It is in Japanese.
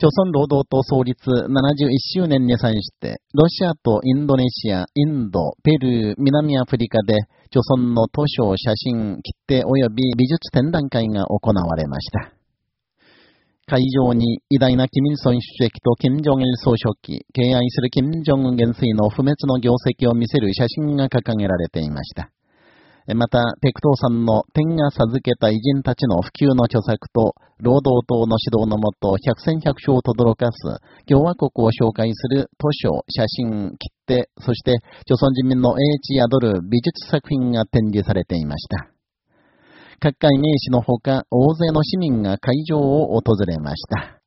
朝鮮労働党創立71周年に際して、ロシアとインドネシア、インド、ペルー、南アフリカで、朝鮮の図書、写真、切手及び美術展覧会が行われました。会場に偉大なキミルソン主席と金正恩総書記、敬愛する金正恩元帥の不滅の業績を見せる写真が掲げられていました。また、ペクトーさんの天が授けた偉人たちの普及の著作と、労働党の指導のもと、百戦百勝を轟かす、共和国を紹介する図書、写真、切手、そして、朝鮮人民の英知宿る美術作品が展示されていました。各界名士のほか、大勢の市民が会場を訪れました。